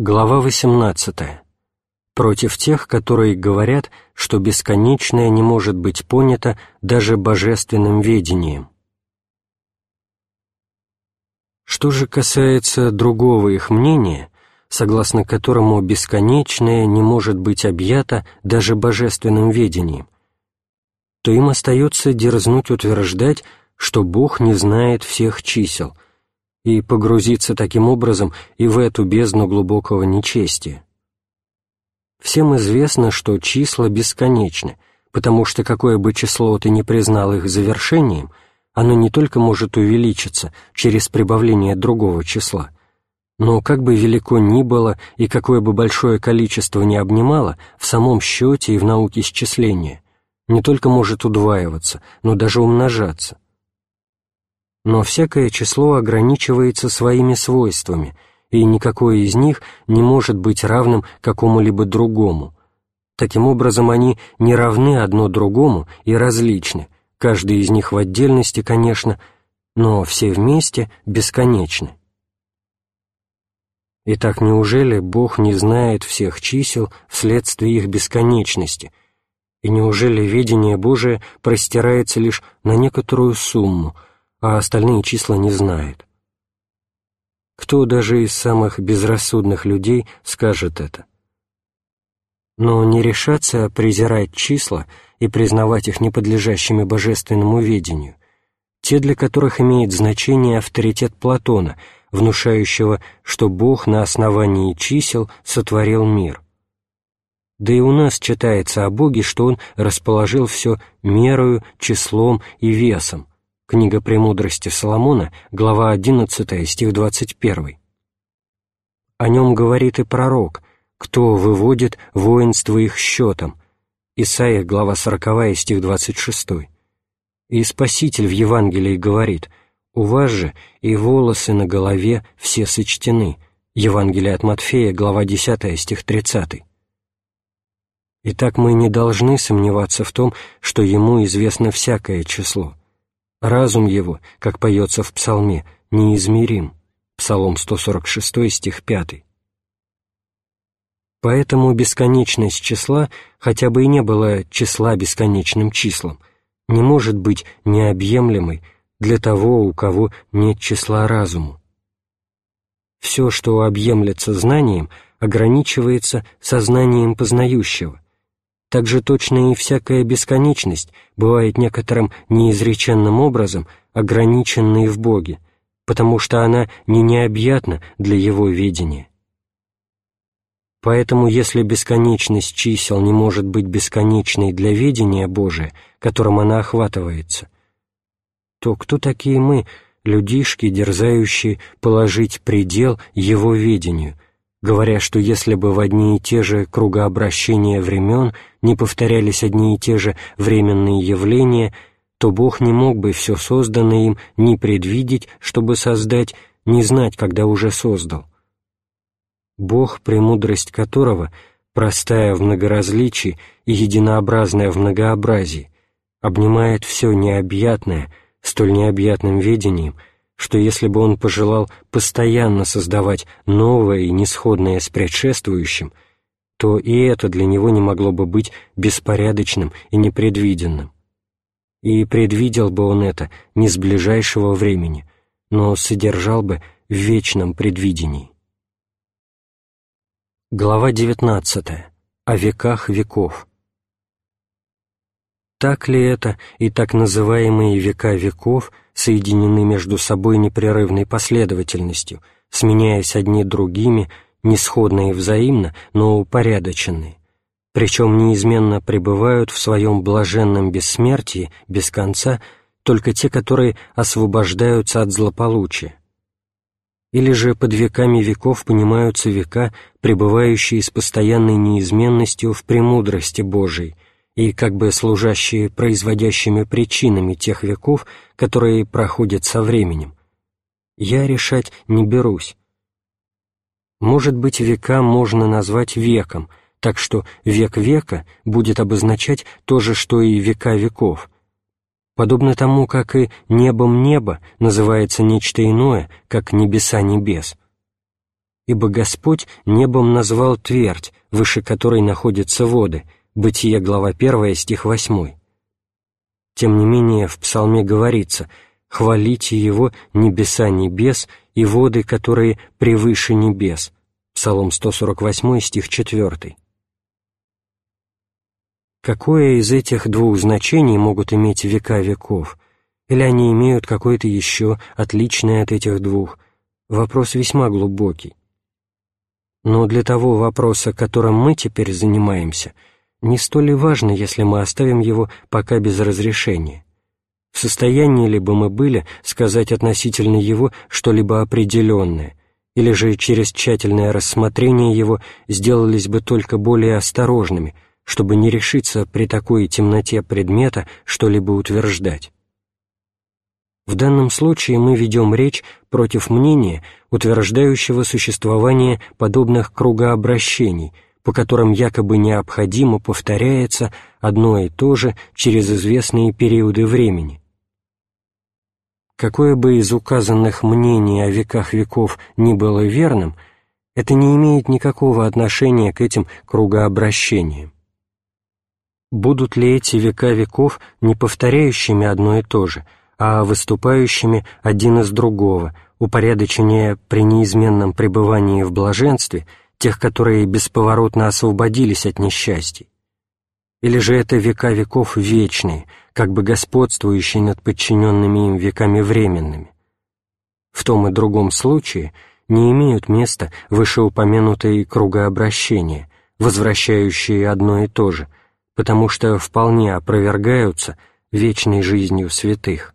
Глава 18. Против тех, которые говорят, что бесконечное не может быть понято даже божественным ведением. Что же касается другого их мнения, согласно которому бесконечное не может быть объято даже божественным ведением, то им остается дерзнуть утверждать, что Бог не знает всех чисел — и погрузиться таким образом и в эту бездну глубокого нечестия. Всем известно, что числа бесконечны, потому что какое бы число ты ни признал их завершением, оно не только может увеличиться через прибавление другого числа, но как бы велико ни было и какое бы большое количество ни обнимало в самом счете и в науке счисления, не только может удваиваться, но даже умножаться – но всякое число ограничивается своими свойствами, и никакое из них не может быть равным какому-либо другому. Таким образом, они не равны одно другому и различны, каждый из них в отдельности, конечно, но все вместе бесконечны. Итак, неужели Бог не знает всех чисел вследствие их бесконечности, и неужели видение Божие простирается лишь на некоторую сумму – а остальные числа не знает. Кто даже из самых безрассудных людей скажет это? Но не решаться презирать числа и признавать их неподлежащими божественному ведению, те, для которых имеет значение авторитет Платона, внушающего, что Бог на основании чисел сотворил мир. Да и у нас читается о Боге, что Он расположил все мерою, числом и весом, Книга «Премудрости Соломона», глава 11, стих 21. О нем говорит и пророк, кто выводит воинство их счетом. Исаия, глава 40, стих 26. И Спаситель в Евангелии говорит, «У вас же и волосы на голове все сочтены». Евангелие от Матфея, глава 10, стих 30. Итак, мы не должны сомневаться в том, что ему известно всякое число. Разум его, как поется в псалме, неизмерим. Псалом 146, стих 5. Поэтому бесконечность числа, хотя бы и не было числа бесконечным числом, не может быть необъемлемой для того, у кого нет числа разуму. Все, что объемлется знанием, ограничивается сознанием познающего, так же точно и всякая бесконечность бывает некоторым неизреченным образом ограниченной в Боге, потому что она не необъятна для Его видения. Поэтому если бесконечность чисел не может быть бесконечной для видения Божия, которым она охватывается, то кто такие мы, людишки, дерзающие положить предел Его видению – говоря, что если бы в одни и те же кругообращения времен не повторялись одни и те же временные явления, то Бог не мог бы все созданное им ни предвидеть, чтобы создать, ни знать, когда уже создал. Бог, премудрость которого, простая в многоразличии и единообразная в многообразии, обнимает все необъятное, столь необъятным ведением — что если бы он пожелал постоянно создавать новое и несходное с предшествующим, то и это для него не могло бы быть беспорядочным и непредвиденным. И предвидел бы он это не с ближайшего времени, но содержал бы в вечном предвидении. Глава 19. О веках веков. Так ли это и так называемые века веков соединены между собой непрерывной последовательностью, сменяясь одни другими, несходные взаимно, но упорядоченные, причем неизменно пребывают в своем блаженном бессмертии без конца только те, которые освобождаются от злополучия. Или же под веками веков понимаются века, пребывающие с постоянной неизменностью в премудрости Божией, и как бы служащие производящими причинами тех веков, которые проходят со временем. Я решать не берусь. Может быть, века можно назвать веком, так что век века будет обозначать то же, что и века веков, подобно тому, как и небом небо называется нечто иное, как небеса небес. ибо Господь небом назвал твердь, выше которой находятся воды, Бытие, глава 1, стих 8. Тем не менее, в псалме говорится «Хвалите Его небеса небес и воды, которые превыше небес» Псалом 148, стих 4. Какое из этих двух значений могут иметь века веков? Или они имеют какое-то еще отличное от этих двух? Вопрос весьма глубокий. Но для того вопроса, которым мы теперь занимаемся – не столь и важно, если мы оставим его пока без разрешения. В состоянии ли бы мы были сказать относительно его что-либо определенное, или же через тщательное рассмотрение его сделались бы только более осторожными, чтобы не решиться при такой темноте предмета что-либо утверждать. В данном случае мы ведем речь против мнения, утверждающего существование подобных кругообращений – по которым якобы необходимо повторяется одно и то же через известные периоды времени. Какое бы из указанных мнений о веках веков ни было верным, это не имеет никакого отношения к этим кругообращениям. Будут ли эти века веков не повторяющими одно и то же, а выступающими один из другого, упорядоченнее при неизменном пребывании в блаженстве – тех, которые бесповоротно освободились от несчастий? Или же это века веков вечные, как бы господствующие над подчиненными им веками временными? В том и другом случае не имеют места вышеупомянутые кругообращения, возвращающие одно и то же, потому что вполне опровергаются вечной жизнью святых.